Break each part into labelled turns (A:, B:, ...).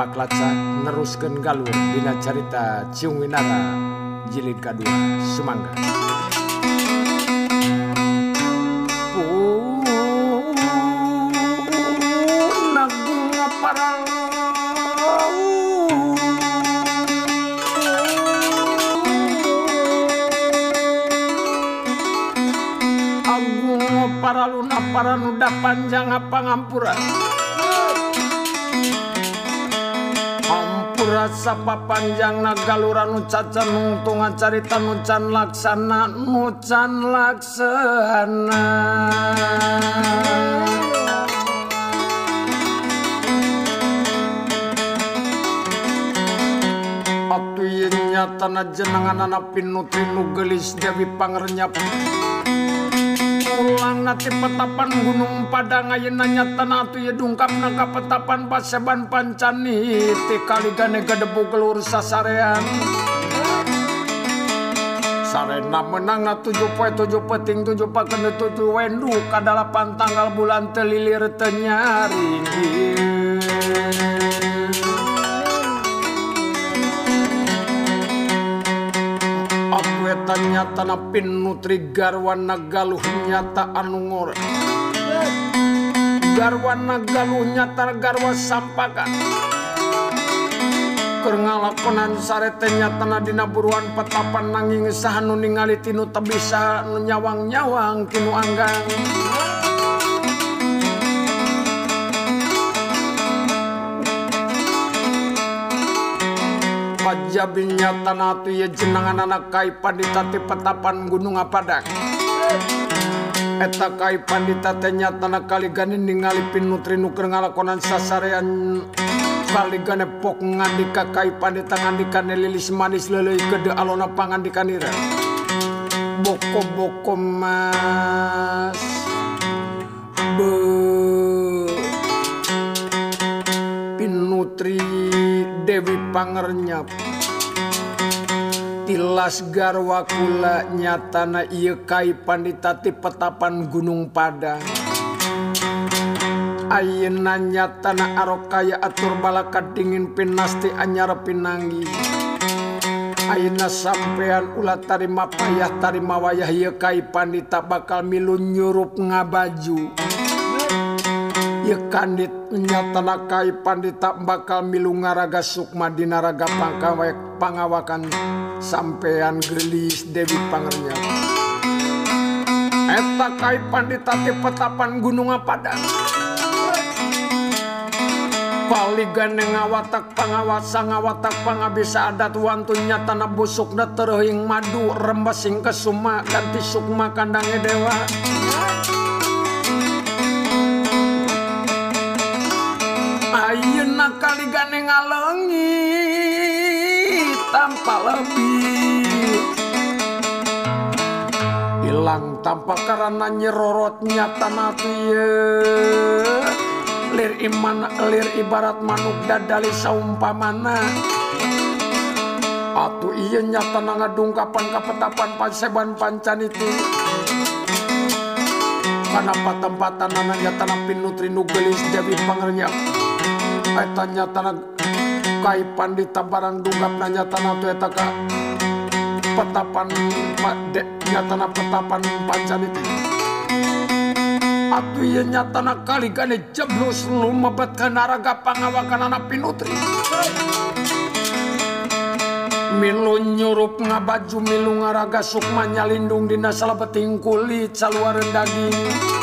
A: tapak lacak neruskan galur Dina carita Ciung Winara jilid kedua Semangga para luna para nuda panjang apa ngampuran sapa panjang nagaluran nucacan nungtungan carita nucan laksana nucan laksana. Atu nyata na jenengan anapin nutri nu gelis Dewi pangernyap nati petapan Gunung Padang ayeuna nanya tanah tuh ya dungkap nangka petapan paseban pancani. Ti kali gane gedebu gelur sasarean. Sarena menang na tujuh poe tujuh peting tujuh paken tujuh wendu kadalapan tanggal bulan telilir tenyaring nyata napin nutri garwanagaluh nyata anungor garwanagaluh nyata garwa sampaka. Keur ngalakonan nyatana dina buruan petapan nanging saha nu ningali tinu tebisa nyawang-nyawang kinu anggang. Faja tanah tu ya jenangan anak kai panditati petapan gunung apadak Eta kai panditati nyata na kaligani ningali nutri nuker ngalakonan sasarean Baligane pok ngandika kai pandita ngandikane lilis manis lelei gede alona pangandikanira Boko-boko mas. Be. Pinutri Dewi Pangernyap. Tilas garwa kula nyatana ieu kai panditati petapan Gunung Padang Ayeuna nyatana arokaya atur balaka dingin pinasti anyar pinanggi Ayeuna sampean ulah tarima payah tarima wayah ieu kai pandita bakal milun nyurup ngabaju. kandit menyatanakai pandita bakal milung ngaraga Sukma dinaraga pangkawek pangawakan sampeyan gelis Dewi Pangernya. Eta kai pandita ti petapan gunung Padang paligan ngawatak pangawasa ngawatak pangabisa adat wantu nyatana busukna terhing madu rembesing kesuma ganti sukma kandangnya dewa. Ayeuna kali gane ngalengi tanpa lebih. Hilang tanpa karena nyerorot nyata ye. Lir iman lir ibarat manuk dadali saumpamana Atu iya nyata ngadungkapan kapetapan panseban pancan itu Kanapa tempatan ananya tanah pinutri nugelis Dewi Pangernya tanya tanah kai pandita barang dungkap nanya tanah tueta ka petapan padek nyatana petapan pancaniti Atu iya nyatana kali gane jeblos lumebet ke naraga pangawakan anak pinutri. Milu nyurup ngabaju milu ngaraga sukma nyalindung dina salabeting kulit saluaran daging.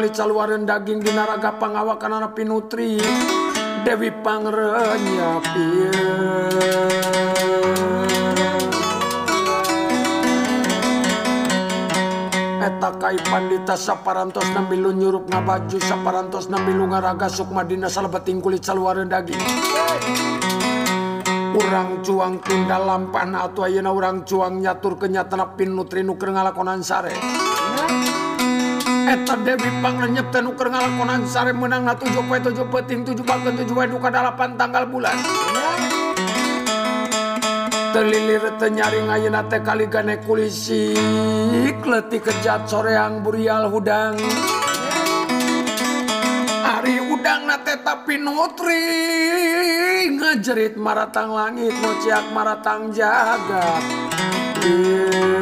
A: kulit saluaran daging di naraga pangawakan anak pinutri. Dewi Pangrenya Eta pandita saparantos nambilu nyurup ngabaju saparantos nambilu ngaraga sukma dina salabating kulit saluaran daging. Urang cuang tinggal lampan atau ayeuna urang cuang nyatur kenyatan pinutri nuker ngalakonan sare. etan Dewi Pangnyep tenuker ngalakonan sare menang na 7 poe 7 peting 7 bagen 7 wae duka 8 tanggal bulan. Terlilir tenyaring ayeuna teh kali gane kulisi kleti kejat soreang burial hudang. Ari udang nate tapi nutri ngajerit maratang langit nociak maratang jagat yeah.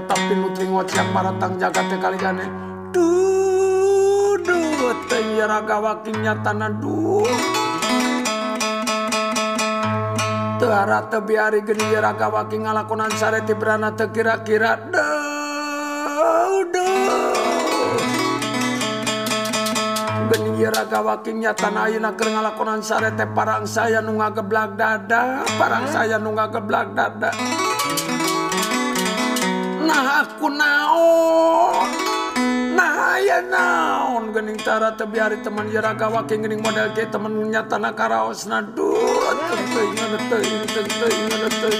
A: tapi lu wajah para tang jaga tekali jane duh, teng yara gawakinya tanah du. Tuhara tebiari geni yara wakin ngalakonan sare tibrana tekira-kira duh Geni yara gawakinya tanah ayuna ker ngalakonan sare te parang saya nunga geblak dada Parang saya nunga geblak dada nah aku naon? Nah ya naon? Gening cara tebiari teman jeraga wakin gening model ke temennya tanah karaos nadu tentu ingat tentu ingat tentu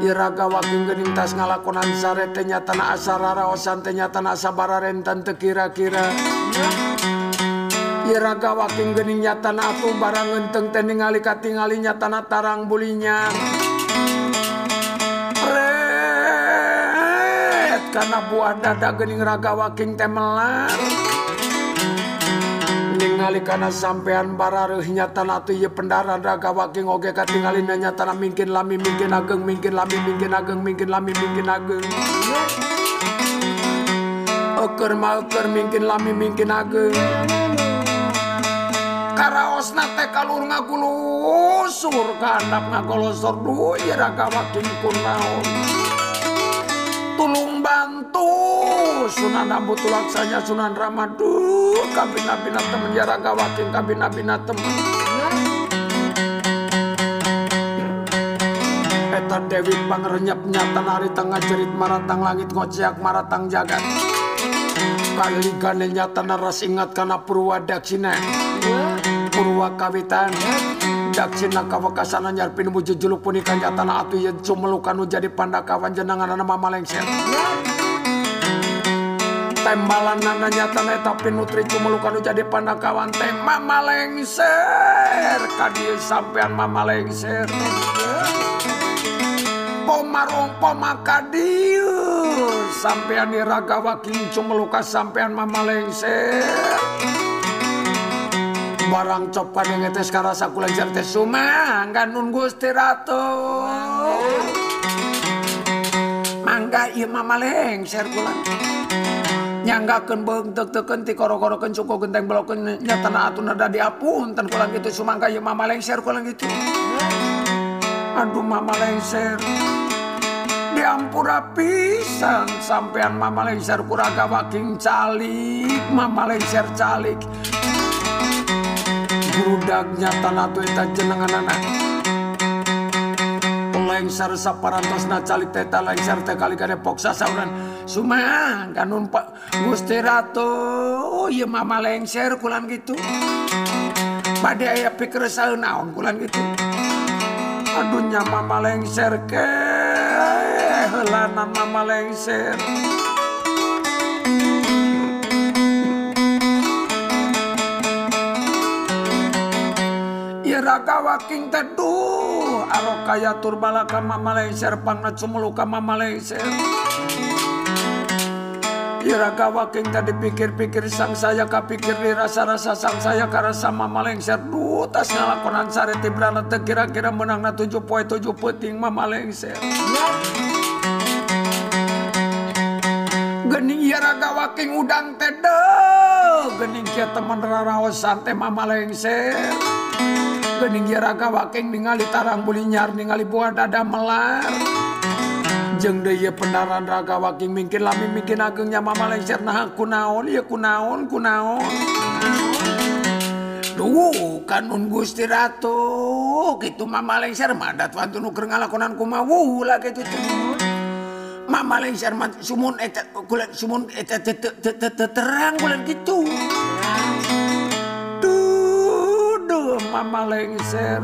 A: Iraga waking gening tas ngalakonan sare teh na asara raosan teh na sabara rentan teu kira-kira. Iraga waking gening nyatana atuh barang enteng teh ningali nyata na tarang bulinya. karena buah dada gening raga waking temelan ningali karena sampean bararehnya tanah tuh ye pendara raga waking oge katingali nanya tanah mungkin lami mungkin ageng mungkin lami mungkin ageng mungkin lami mungkin ageng. Eker ma eker mungkin lami mungkin ageng. Karaosna teh kalur ngagulusur kandap ngagolosor duit raga waking kunaon. Tulung bantu. Sunan Abu Tulaksanya Sunan Ramadu. Kabina bina temen ya raga wakin kabina bina temen Eta Dewi Pangrenyap nyata nari tengah jerit maratang langit ngociak maratang jagat. Kali gane nyata naras ingat karena purwa daksina. Purwa kawitan Cina kawakasanan nyar juluk puni punika tanah atu yen sumelukanu jadi pandakawan jenangan nama malengser. Tembalan nana nyatana eta pinutri cumelukanu jadi pandakawan tema malengser. Sampaian sampean mamalengser pomarong pomakadieu sampean iragawa kincung melukas sampean mamalengser barang copan yang ngetes karasa kula jarte sumangga nun Gusti Ratu. Mangga ieu mah maleng ser kula nyanggakeun beunteuk teukeun ti koro-korokeun cukup genteng belokeun nyatana atuna da diapunten kula kitu sumangga ieu mah maleng ser kula kitu aduh mama lengser diampura pisan sampean mama lengser kuraga waking calik mama lengser calik nyatana eta jenenganana. Lengsar saparantosna calik teta lengsar teh kali kare poksa sauran Sumah kanun Pak Gusti Ratu. Oh ieu mama lengser kulan gitu. Bade aya pikir saeun naon kulan gitu. Aduh nya mama lengser ke. Eh, Heulanan mama lengser ragawa waking teduh aro kaya turbala kama maleser pangna cumulu kama maleser Iragawa iya, waking tadi pikir-pikir sang saya kapikir dirasa-rasa sang saya karena sama lengser dutas ngalakonan sare tibrana teh kira-kira menang na tujuh poe tujuh peting mama lengser Gening iragawa iya, waking udang teduh, gening kia teman raraosan mama lengser gening raga ningali tarang bulinyar ningali buah dada melar. Jeng deui pendaran raga waking mingkin lami mingkin agengnya mama lengser nah kunaon ieu kunaon kunaon. Duh, kanun Gusti Ratu gitu mama lengser madat wantu nuker ngalakonan kumawu lah gitu mama lengser sumun eta kulen sumun eta terang kulen gitu mama lengser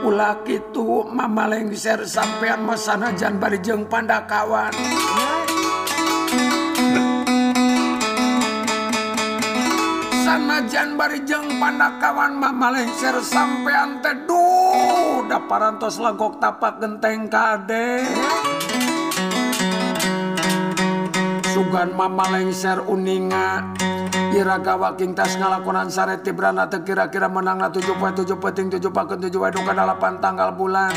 A: Ula itu mama lengser sampeyan mesana Janbari jeung Pandakawan. Sana Janbari jeung Pandakawan mama lengser sampeyan teduh da parantos lagok tapak genteng kade. Sugan mama lengser uninga. Iragawaking tas ngalakonan saret Tibrana kira-kira menang 77 peting 7 paket 7 wadung ke 8 tanggal bulan.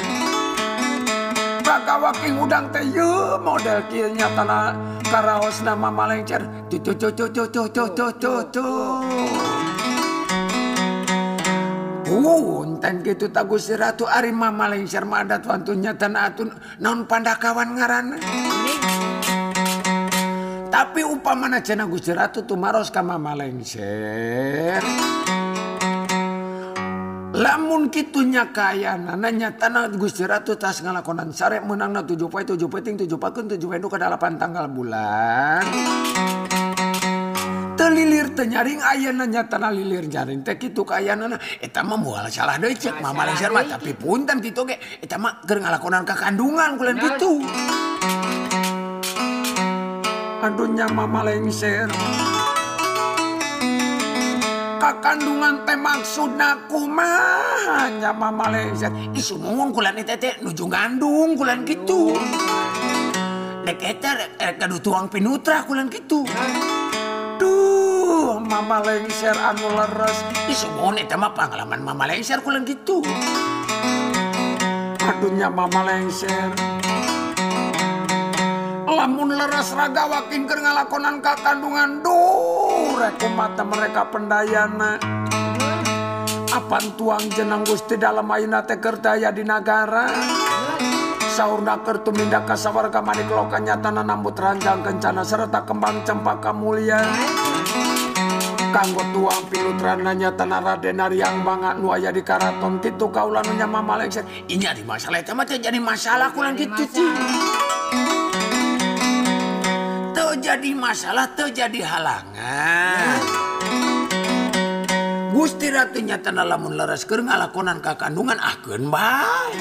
A: Ragawaking udang teh ye model kieu nya na karaos nama malengcer tu tu tu tu tu tu tu tu. Tu Punten gitu tagus Ratu Ari mama lengcer mah adat wantu nyata atun naon pandakawan ngaran tapi upamana cena Gusti Ratu tumaros ka Mama Lengser lamun kitunya kaya nanya tanah Gusti Ratu tas ngalakonan sare menang na tujuh poin tujuh peting tujuh pakun tujuh poin ke delapan tanggal bulan. Telilir tenyaring ayah nanya tanah lilir jaring teh kitu kaya nana eta mah mual salah deui cek Mama Lengser mah tapi punten kitu ge. Eta mah keur ngalakonan kakandungan kulen kitu adunya mama lengser. Kakandungan teh maksud aku mah hanya mama lengser? Isu ngomong kulan itu teh nuju ngandung kulan gitu dek eta rek kadu tuang pinutra kulan gitu duh mama lengser anu leres. Isu ngomong eta mah pengalaman mama lengser kulan gitu adunya mama lengser lamun leres raga wakin keur ngalakonan kakandungan duh reku mata mereka pendayana. Apan tuang jenang gusti dalam ayeuna teh keur daya di nagara? Saurna keur tumindak ka sawarga manik loka nyatana nambut ranjang kencana serta kembang cempaka mulia kanggo tuang pilutrana nyatana Raden Aryang Bangga nu aya di karaton kitu kaula nu nya lengser inya di masalah eta mah jadi masalah kulan kitu jadi masalah terjadi halangan. Gusti Ratunya tanda lamun leres keur ngalakonan ka kandungan ahkeun bae.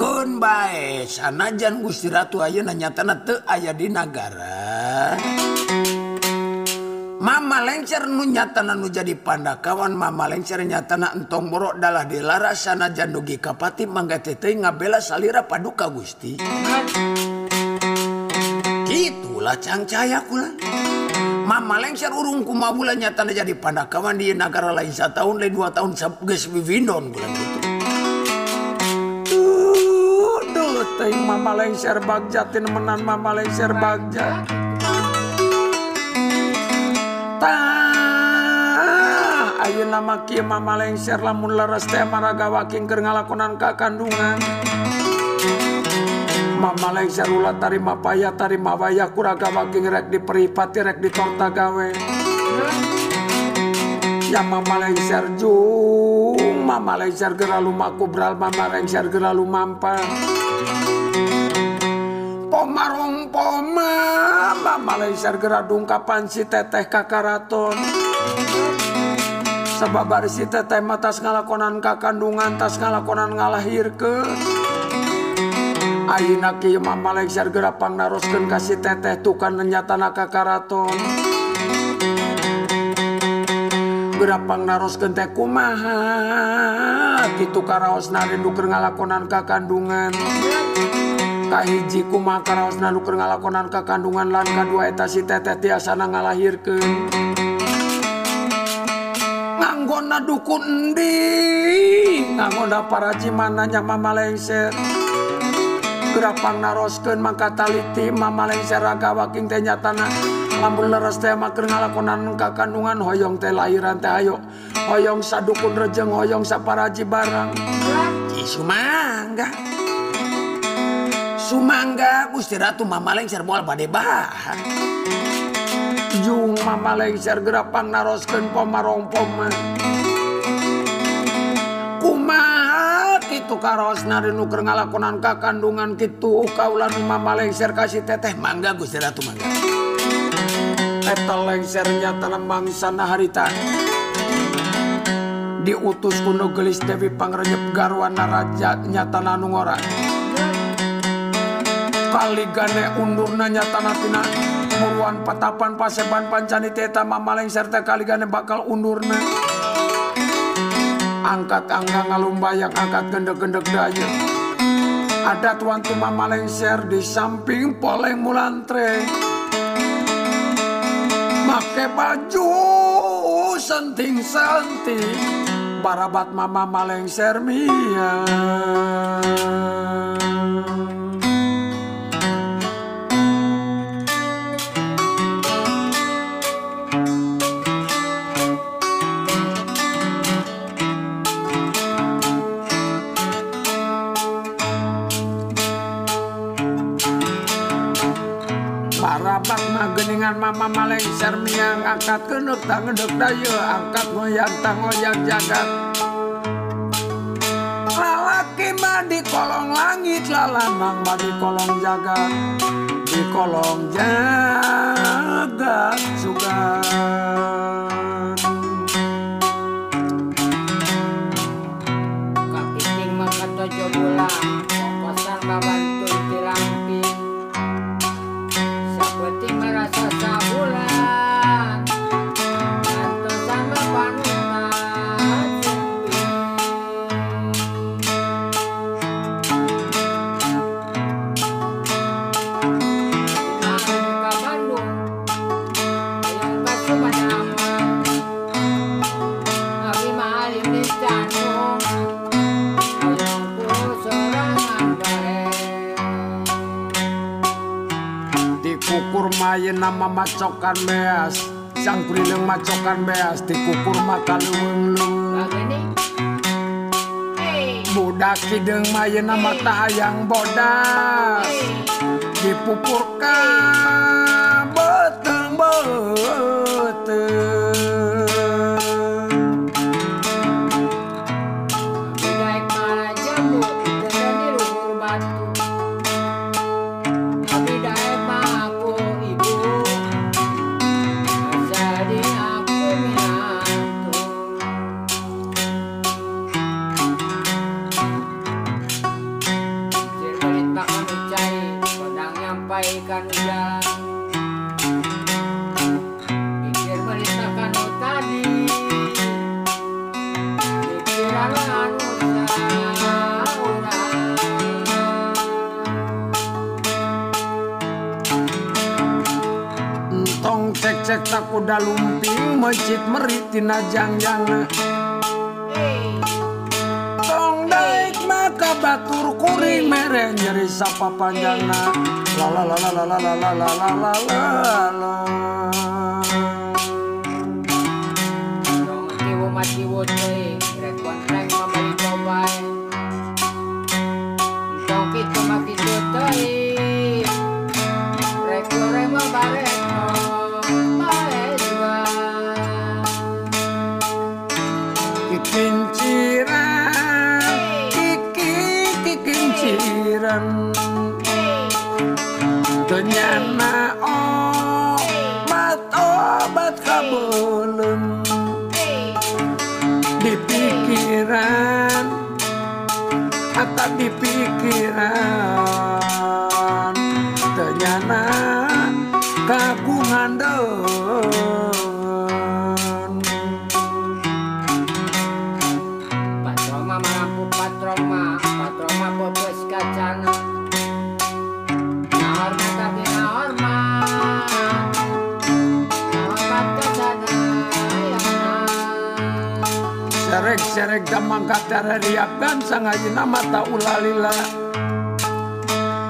A: Keun bae sanajan Gusti Ratu ayeuna nyatana teu aya di nagara. Mama lengser nu nyatana nu jadi pandakawan Mama lengser nyatana entong borok dalah dilara sanajan dugi kapati mangga teteh ngabela salira paduka Gusti. itulah cangcaya kulan Mama lengser urung kuma bulan nyata jadi pandakawan di negara lain satu tahun lain dua tahun geus vivindon bulan gitu. Tuh, duh, teh mama lengser bagja menan mama lengser bagja. Tah, ayeuna mah kieu mama lengser lamun leres teh maragawakin keur ngalakonan ka kandungan. Mama Mamaleng sarula tari mapaya tari mawaya kuraga waging rek diperipati rek ditorta gawe. Ya mamaleng serjung mamaleng ser gera lumaku bral mamaleng ser geralu mampa. Pomarong poma mamaleng ser gera dungkapan si teteh kakaraton. Sababar si teteh matas ngalakonan kakandungan tas ngalakonan ngalahir ke Ayeuna Aina Kimah Malekar gerapang ka si teteh tukan nyata ka karaton gerapang naroskeun teh kumaha? Gitu karaos nari keur ngalakonan ke kandungan. Kahiji kumaha karaos keur ngalakonan ke kandungan lan kedua eta si teteh tiasana ngalahirkeun? Nganggona dukun di nganggona para cimananya mama lengser. gerakpang pangnaroskeun mangka taliti mamaleng seraga waking teh nyatana. Lamun leres teh keur ngalakonan ka kandungan hoyong teh lahiran teh ayo. Hoyong sadukun rejeng hoyong saparaji barang. Sumangga. Sumangga gusti ratu mamaleng ser moal bade bahan. Jung mamaleng ser gerapang pangnaroskeun pomarong poma itu karosna dinuker ngalakonan ka kandungan gitu oh, kaulan mamalengser kasih teteh mangga Gusti Ratu mangga. Eta lengsernya tanam mangsana harita diutus kuno gelis Dewi Pangrenyep garwana raja nyata nanu ngora. Kali gane undurna nyatana tina muruan patapan paseban pancani teta mamaleng serta kali gane bakal undurna. Angkat angga ngalumbayang angkat gendek-gendek daya ada tuan tuma malengser di samping poleng mulantre. Make baju senting-senting barabat mama malengser mia mageningan mama malengser mia angkat kenek tangedek daya angkat ngoyang tangoyang jagat. Lalaki mah di kolong langit lalanang mah di kolong jagat. Di kolong jagat juga
B: main
A: nama macokan beas. Cangkriling macokan beas. Dikukur maka leuweung Budak kideng main nama tayang bodas. Dipupurkan beteng beteng tina jangjana tong daik maka batur kuring mere nyeri sapa panjangna la la la la la la la la la la la la nyana oh mat obat kabelum di pikiran atau di pikiran. mangkatarariakan sangaji nama tak ulalila.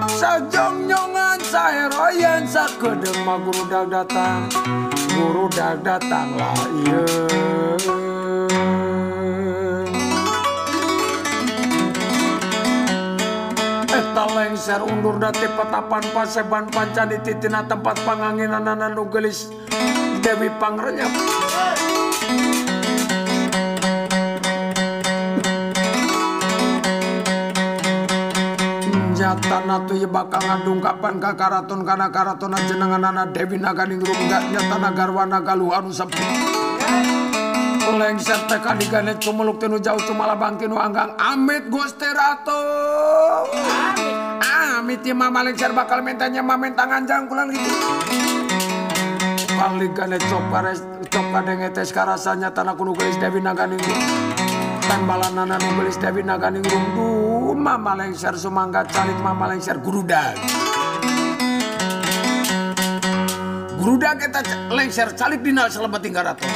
A: Sajongnongan saeroyan sakedeng ma guru dag datang. Guru dag datang lah iya. Lengser undur dati petapan paseban panca di titina tempat panganginan nanu gelis. Dewi Pangrenya nyatana tuh ya bakal ngadungkapan ka karaton kana karaton jenenganana Dewi naga ningrum gak nyatana garwana harus sepi. Oleng serta kadigane cumuluk tenu jauh cumala bangkinu anggang. Amit gusterato Amit ya mama lengser bakal mintanya mamen tangan jangkulan gitu. Paling gane coba res coba dengetes karasanya tanah kuno gelis Dewi naga tembalanana nu beulis Dewi naganing rungdu mama lengser sumangga calik mama lengser gurudag gurudag kita lengser calik dina selebet tinggal ratus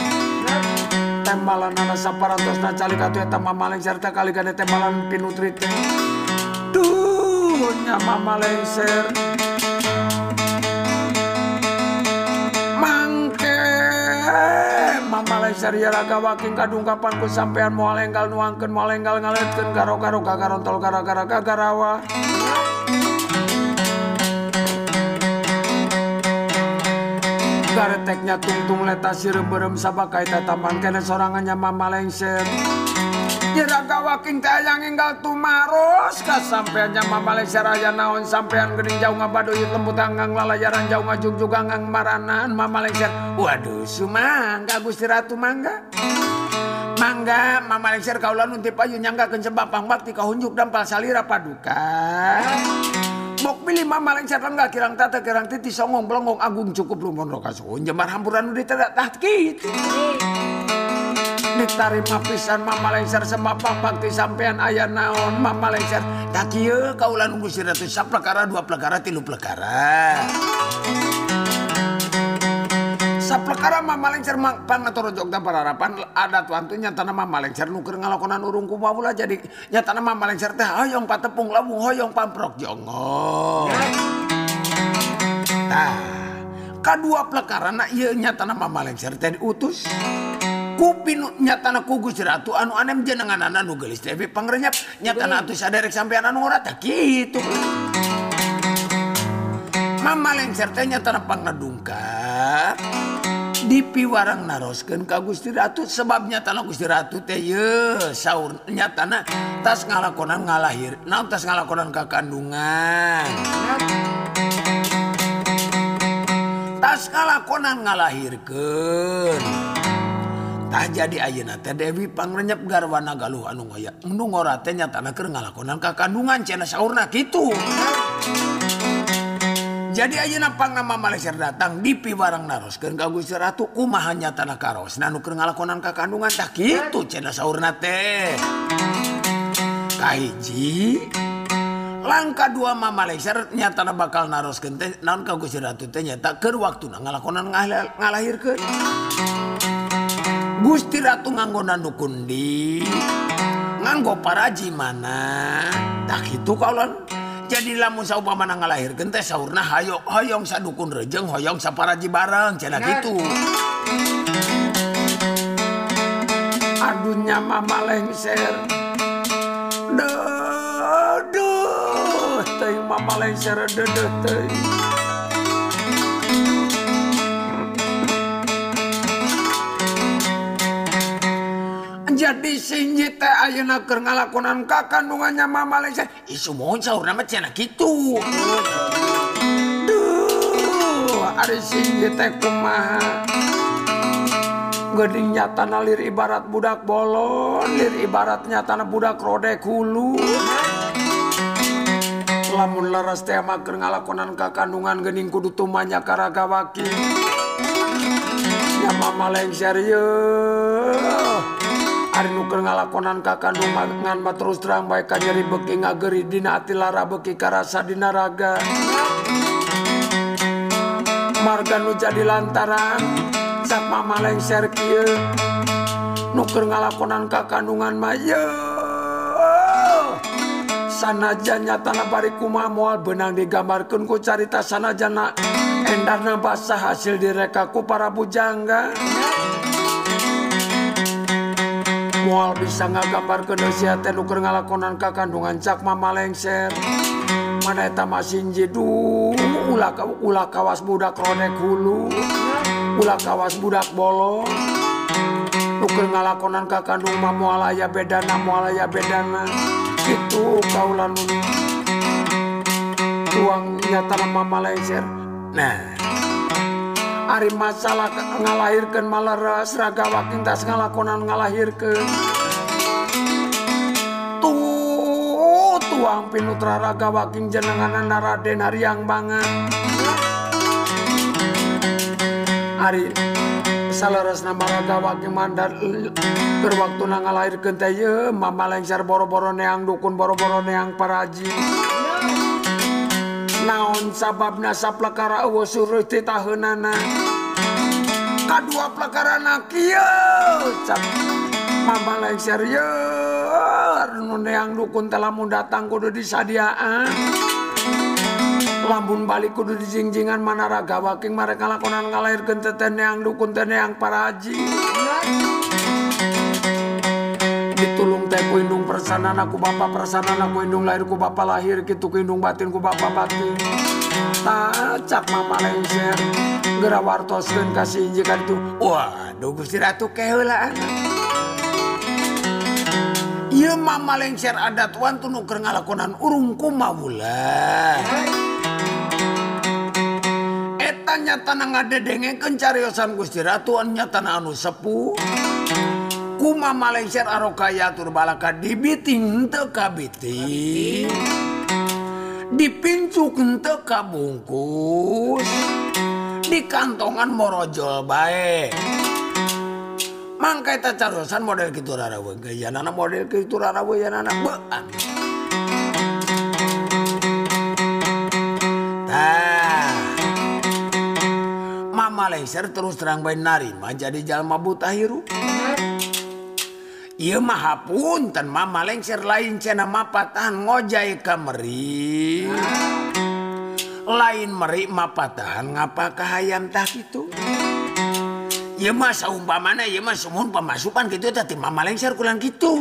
A: tembalanana saparantos na calik atuh eta mama lengser teh kali tembalan pinutri teh. Duh nya mama lengser. Arya Raga Waking kadungkapanku sampeyan mualenggal nuangkeun malenggal ngaletkeun garo-garo kagarontol gara-gara gagarawa. Gareteknya tungtung leta sireum berem sabakai tataman kene sorangannya mamalengser. Jeraga waking tayang enggal tumaros kasampeannya mabalik aya naon sampean gering jauh ngabaduyut lembut anggang lalayaran jauh ngajung juga ngang maranan mama ser waduh sumangga gusti ratu mangga. Mangga Mama Lengser kaulah unti payu nyangga kencebak pangbakti kahunjuk dampal salira paduka. Mok pilih mama lengser enggak kirang tata kirang titi songong belongong agung cukup lumon rokasun jemar hampuran udah tidak tahkit. Ditarima pisan mama lengser semapang bakti sampean ayah naon mama lengser. Tak kieu kaulah nunggu si ratu saplekara dua plekara tilu plekara saplekara mama lengser pang atau rojok dan pararapan ada tuantu nyatana mama lengser nuker ngalakonan urung kumawula jadi nyatana mama lengser teh hoyong patepung lamu hoyong pamprok jongo. Nah kedua plekara nak iya nyatana mama lengser teh diutus cukupi nyatana kugus Ratu anu anem jenengan anu gelis TV pangrenyap nyatana atuh saderek sampean anu ora teh kitu Mama lengser teh nyatana pangadungkat dipi warang naroskeun ka Gusti Ratu sebabnya tanah Gusti Ratu teh ye saur nyatana tas ngalakonan ngalahir nah tas ngalakonan ka kandungan. Tas ngalakonan ngalahirkeun. tah jadi ayeuna teh Dewi pangrenyep garwana galuh anu ngoya mendung ora teh nyatana keur ngalakonan ka kandungan cenah saurna kitu. Jadi ayeuna pangnama Malaysia datang dipi barang naroskeun ka Gusti Ratu kumaha nyatana karos anu keur ngalakonan ka kandungan tah kitu cenah saurna teh. Kahiji langkah dua ma Malaysia nyatana bakal naroskeun teh naon ka Gusti Ratu teh nyata keur waktuna ngalakonan ngalahirkeun? Gusti Ratu nganggo nukundi nganggo paraji mana? Tak itu kalau jadi lamun saupama nang ngalahirkeun teh saurna hayo hoyong sadukun rejeng hoyong saparaji bareng. Cenah kitu adunya mama lengser Duh, duh, teh mama lengser dedeh teh. Jadi sinji teh ayeuna keur ngalakonan ka kandungannya mama lengser isu mohon saurna mah cenah kitu duh ari sinji teh kumaha? Geding nyatana lir ibarat budak bolon lir ibarat nyatana budak rodek hulu lamun laras teh mah keur ngalakonan ka kandungan geuning kudu tumanya karaga waki ya mama lengser yeuh hari nuker ngalakonan kakandung manganma terus terang baik nyeri beki ngageri Dina tilara beki karasa dinaraga marga nu jadi lantaran sak mama lengser kieu. Nuker ngalakonan kakandungan sanajan sanajanya bari kumaha moal benang digambarkeun ku carita sanajana endarna basah hasil direkaku para bujangga. mual bisa ngagabar kesia tenuker ngalakonan ka kandungan Mana eta masinji masinjidu ulah ulah kawas budak ronek hulu. Ulah kawas budak bolong nuker ngalakonan ka kandung ma mualaya bedana mualaya bedana. Itu kaulan tuangnya nyata mama lengser nah. Ari masalah ngalahirkan malah seragawa tas ngalakonan ngalahirkan tuh tuang pinutra raga waking jenenganan naraden hariang banget. Ari salaras nama ragawa king mandat berwaktu nangalahirkan teh mama lengser boro-boro neang dukun boro-boro neang paraji. naon sabab nasa plakara Uwo suruh titahunana Kadua plakara na kieu Cap Mama lain serius Nuneang dukun telamu datang kudu disadiaan. Lambun balik kudu dijingjingan manara waking mereka lakonan ngalairkan teteneang dukun teneang para haji. ku indung persanan aku Bapak persanan aku hidung lahirku Bapak lahir gitu batin ku Bapak batin. Tacak Mama lengser gerawartoskan kasih injikan itu. Waduh Gusti Ratu kehelaan Iya mama lengser adat wan tuh nuker ngalakonan urung kumawula Eta nyata nang ada dengen kencariosan Gusti Ratu an nyata anu sepuh. kuma Malaysia arokaya turbalaka dibiting henteu di dipincuk teka bungkus. Di kantongan morojol bae. Mangkai tacarosan model kitu ya nana model kitu ya nana. Be Malaysia terus terang bain nari, jadi jalma buta hirup Iya maha pun tan mama lengser lain cina mapatahan ngojai kameri. Lain meri mapatahan ngapa kahayam tak itu. Iya mah saumpamana iya mah semun pemasukan gitu tadi mama lengser kulang gitu.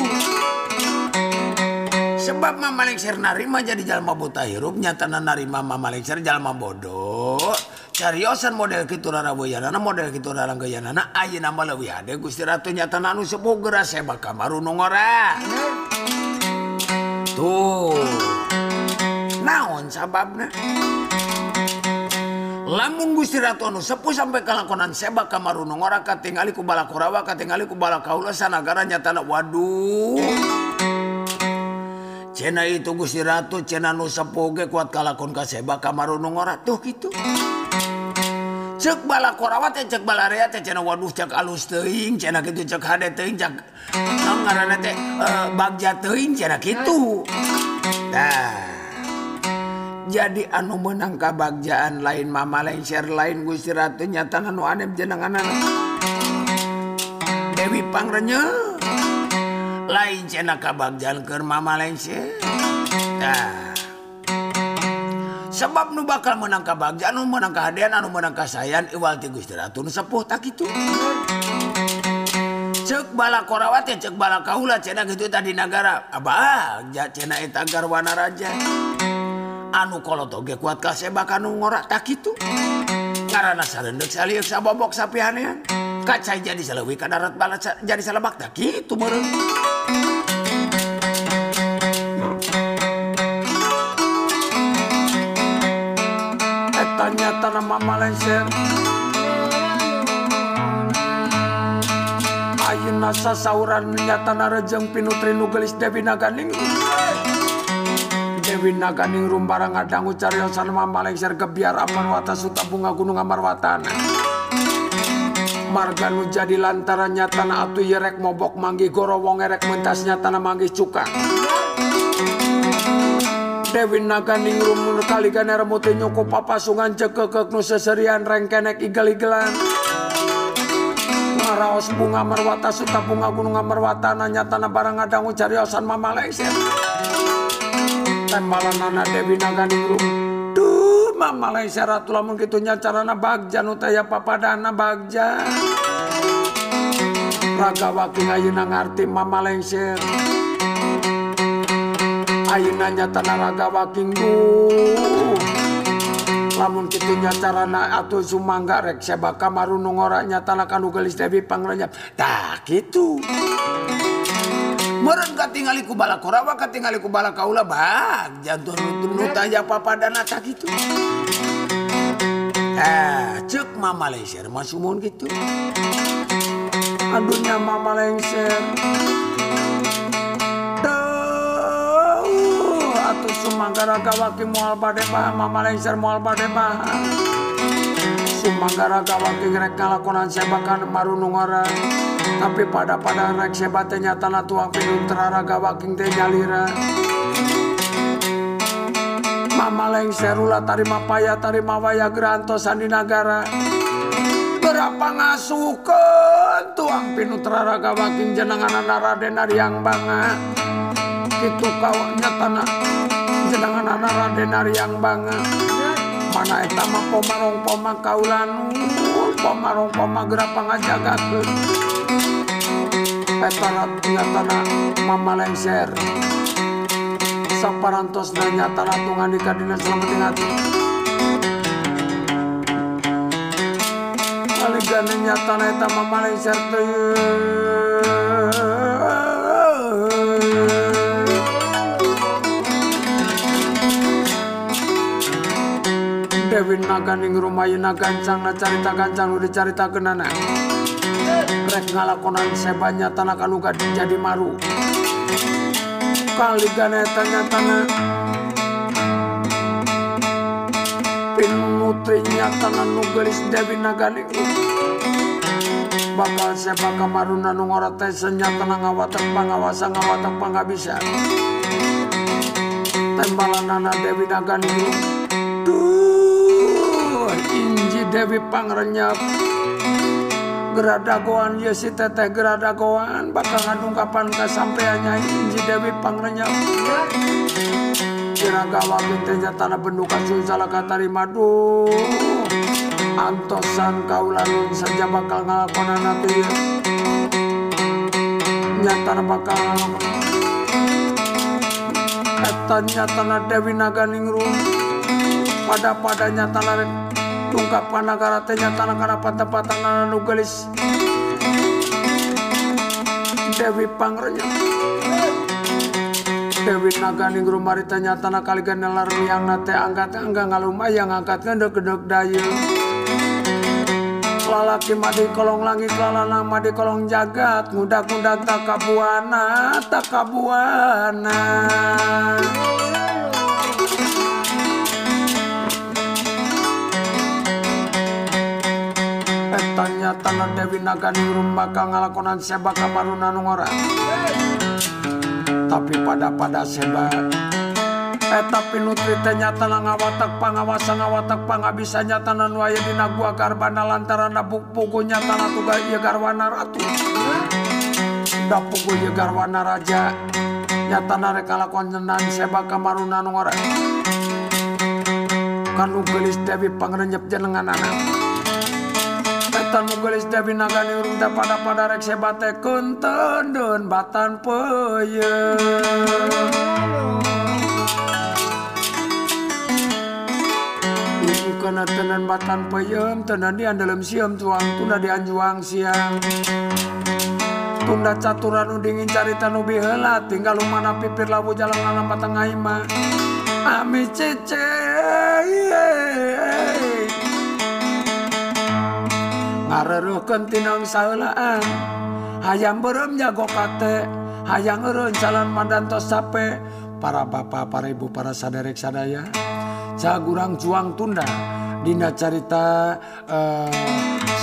A: Sebab mama lengser narima jadi jalma buta hirup nyata narima mama lengser jalma bodoh cariosan model kitu raraboyanana model kitu raranggayanana ayeuna mah leuwih hade Gusti Ratu nyata anu sepuh geura seba kamaru nu ngora tuh. Naon sababna lamun Gusti Ratu anu sepuh sampai kalakonan seba kamaru nu ngora katingali ku bala kurawa katingali ku bala kaula sanagara nyata waduh. Cena itu Gusti Ratu cena nu sepuh kuat kalakon ka seba kamaru nu ngora tuh gitu cek bala korawat teh cek bala rea teh cenah waduh cek alus teuing cenah kitu cek hade teuing cek naon ngaranna teh uh, bagja teuing cenah kitu. Nah jadi anu menang kabagjaan lain mama lain share lain Gusti Ratu nyata anu aneh jenengan Dewi pangrenya lain cenah kabagjaan keur mama lain share nah sebab nu bakal menang bagja anu menang kehadian anu menang kasayan iwal ti Gusti Ratu nu sepuh tak itu cek bala korawat ya cek bala kaula cina gitu tadi negara abah ja cina eta garwana raja. Anu kalau toge kuat kasebak anu nu ngorak tak itu karena sarendek saliuk sabobok sapihanean. Kacai jadi salewi kadarat bala jadi salebak tak itu meureun. tanya tanah mama lengser. Ayu nasa sauran nyatana rejeng pinutri nugelis Dewi Naganing Dewi Naganing rumbarang ngadangu cariosan mama lengser gebiar amarwata suta bunga gunung amarwatan. Marga nu jadi lantaran nyatana atu yerek mobok manggi goro wong erek mentasnya na manggis cukang Dewi naganing rumun kali ganer muti nyukup papasungan cekekek nu seserian rengkenek igel-igelan. Ngaraos bunga merwata suka bunga gunung merwata nanya tanah barang adangu cariosan mama lengsir Tembalanana Dewi naganing rumun Duh mama lengsir ratu lamun gitunya carana bagja nutaya papadana bagja. Raga wakil ayeuna ngarti mama lengsir Ayunanya waking Wakinggu lamun kitunya carana atuh sumangga rek seba kamarunung orangnya nyata kanu gelis Dewi pangrenyap tak gitu meren katingali ku bala korawa katingali ku bala kaula bag jantung nutun aja papa dan tak gitu eh cek mama lengser masumun gitu aduhnya mama lengser. sumanggara kawaki mual padepa mama lengser mual padeba sumanggara kawaki ngerek ngalakonan sebakan marunungara Tapi pada pada rek sebatnya tanah tuang pinun terara gawaking teh mama lengser ula tarima paya tarima waya geranto sandi nagara. Berapa ngasuhkan tuang pinun terara jenangan anak Raden yang banget itu kawaknya tanah sedangkan anak Raden Aryang banget. Mana etama pomarong poma kaulan pomarong poma gerapa ngajaga ke etarat nyatana mama lengser. Saparantos dan nyata ratu ngandika dina selamat ingat Aligane nyatana eta mama lengser teu Dewi naganing rumayuna gancang na carita gancang udah carita kenana Rek ngalakonan sebanya tanah kaluga jadi maru Kali ganeta nyatana Pin mutri nyatana nugelis Dewi naganing Bakal sebaka maruna nungorate senyatana ngawatak pangawasa ngawatak pangabisa Tembalan nana Dewi Inji Dewi Pangrenyap Geradagoan ya si teteh geradagoan. Bakal kapan kesampaiannya Inji Dewi Pangrenyap Geragawa bintenya tanah benduka salah kata madu Antosan kaulanun saja bakal ngalakonan nanti. Nyata bakal. Eta tanah Dewi Naganingrum pada padanya tanah tungkap panagara ternyata nakara patah-patah nu gelis. Dewi Pangrenya Dewi Naganing rumari tanah kali ganelar yang nate angkat angga ngalumayang angkat gendek gedok dayu lalaki madi kolong langit lalana madi kolong jagat ngudak ngudak takabuana takabuana etanya tanah Dewi Naganirum bakal ngalakonan seba kabarunan ngora tapi pada pada seba eh, eta pinutri nyata na ngawatak pangawasan ngawatak pangabisa nyata na dina gua garbana lantaran nabuk pugu nyata na tuga ieu garwana ratu. Da iya garwana raja nyata nareka rek nyenan seba kamarunan ngora kanu gelis Dewi pangrejep jenengan anak. Eta nu gelis Dewi nagani urung teh pada pada rek sebate kunten dan batan peuyeung kena tenan batan peuyeum tenan di dalam siam tuang tunda di anjuang siang. Tunda caturan nu dingin carita nu biheula tinggal lumana pipir labu jalan ngalam batang aima. Ami cece ngareruhkeun tinang saulaan hayang berem jago kate hayang erun calon mandantos sape. Para bapak para ibu para saderek sadaya. Cagurang juang tunda dina carita eh, uh,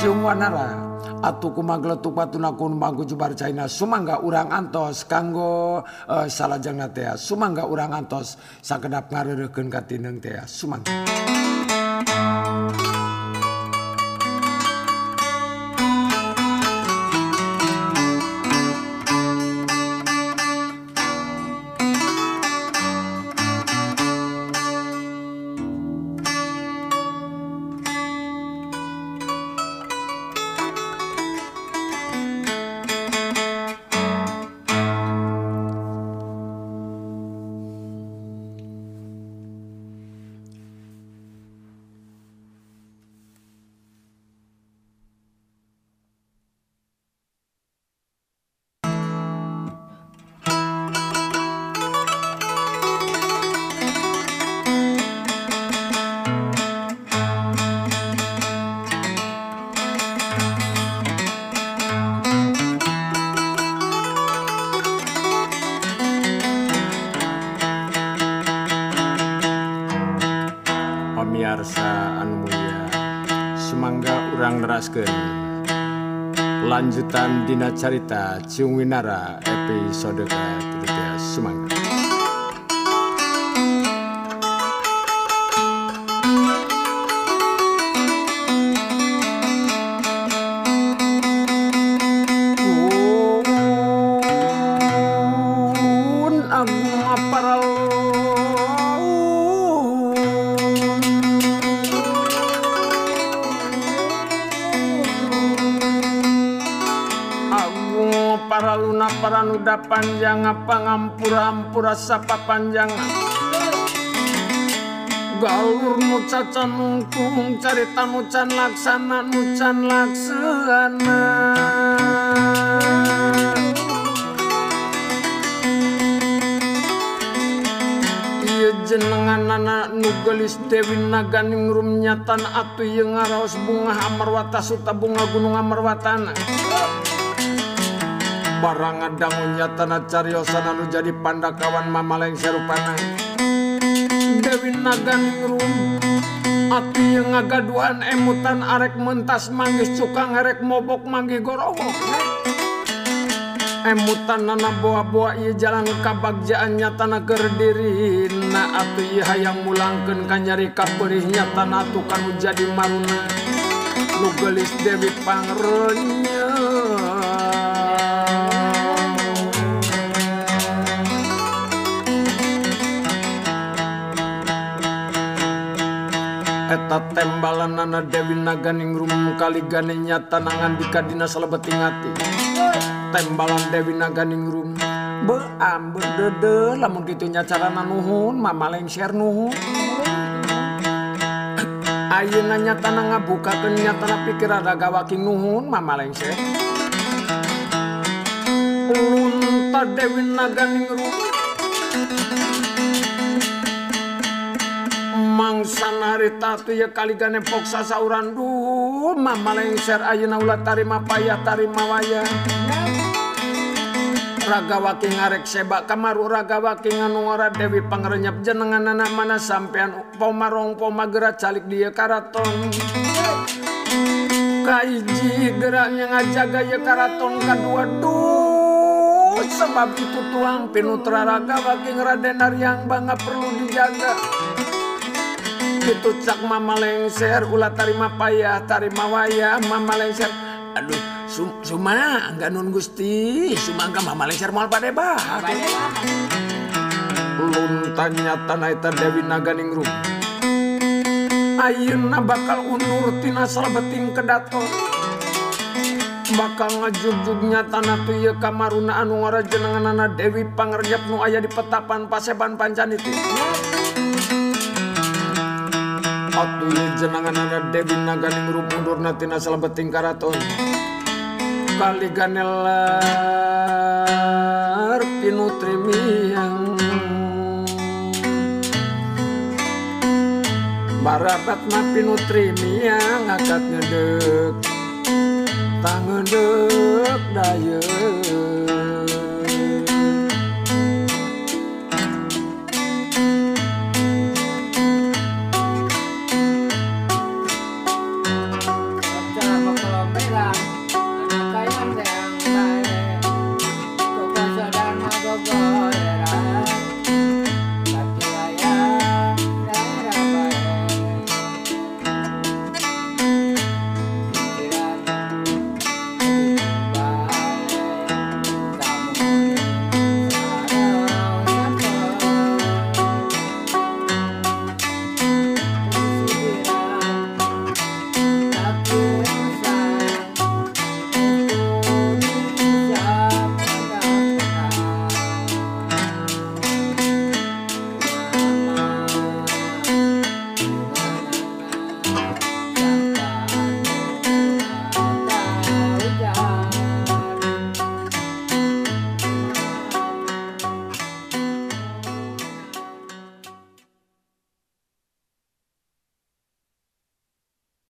A: siung wanara atuh kumagletuk batunakun bangku jubar China sumangga urang antos kanggo eh, uh, salajengna tea sumangga urang antos sakedap ngareurekeun ka tineng tea. Sumangga. lanjutan Dina carita Ciwinara episode ke panjang apa ngampura-ampura sapa panjang Galur nucacan nungkung carita nucan laksana nucan laksana. Iya jenengan anak nugelis Dewi Naganing rum nyatan atu yang ngaraos bunga amarwata suta bunga gunung amarwatana barangandangunya tanah cariosana nu jadi pandakawan mamaleng serupana Dewi Nagarum ati ngagaduan emutan arek mentas manggis cukang arek mobok manggi gorowo. Emutan nana boa-boa iya jalan kabagjaannya tanah gerdiri na atu iya hayang mulangkan kanyari kaperihnya tanah tukang jadi maruna lu gelis Dewi pangrenya eta tembalan nana Dewi naganing rum kali ganenya tanangan dikadina salebetingati tembalan Dewi naganing rum beambe dede lamun gitunya carana nuhun mamaleng share nuhun. Ayeuna nyata na ngabukakeun kenyata na pikir ada gawaki nuhun mamaleng share. Ulun ta Dewi naganing rum mangsanarita tuya kaligane poksa sauran. Duh mama lengser ayeuna ulah tarima payah tarima waya raga waking ngarek sebak kamaru raga waking anu ngora dewi pangrenyap jenengan anak mana sampean pomarong pomagera calik dia karaton. Kaiji geraknya ngajaga ya karaton kadua duh sebab itu tuang pinutra raga waking raden yang bangga perlu dijaga. gitu cak mama lengser ulah tarima payah tarima wayah mama lengser. Aduh sum suma enggak nun gusti suma enggak mama lengser moal pada bah luntanya tanah eta dewi naganing rum ayeuna bakal unur tina salebeting kedaton. Bakal ngajugjugnya tanah tuye kamaruna anu ngora jenenganana dewi pangerjap nu aya di petapan paseban pancan itu Abdul jenangan anak Dewi naganing rup mundur natina salebeting karaton. Kali ganelar pinutri miang Barabat ma pinutri miang akad ngedek Tangendek dayek.